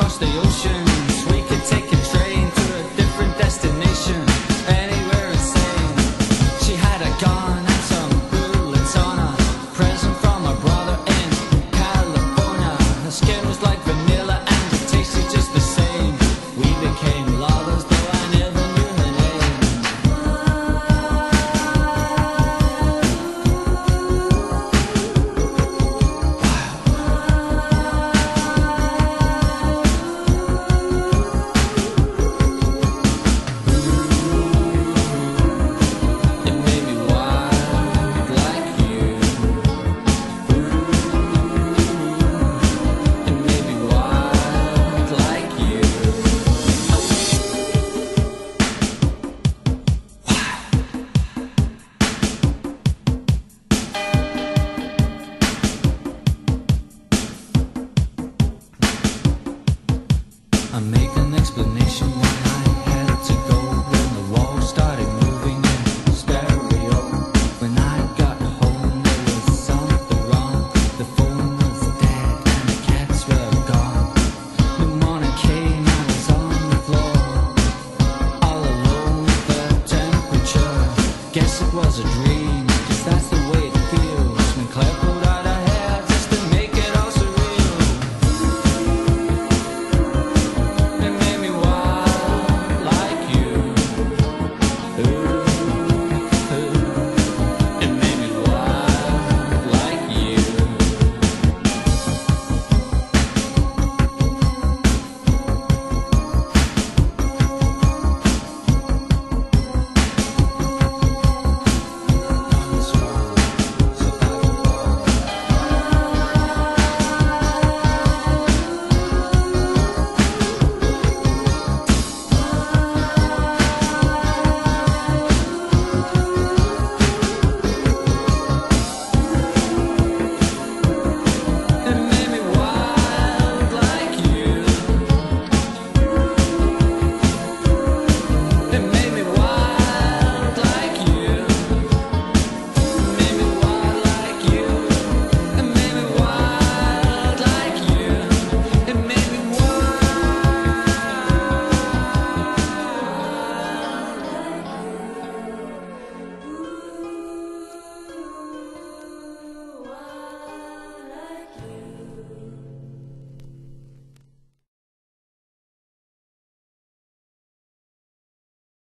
across the ocean. I make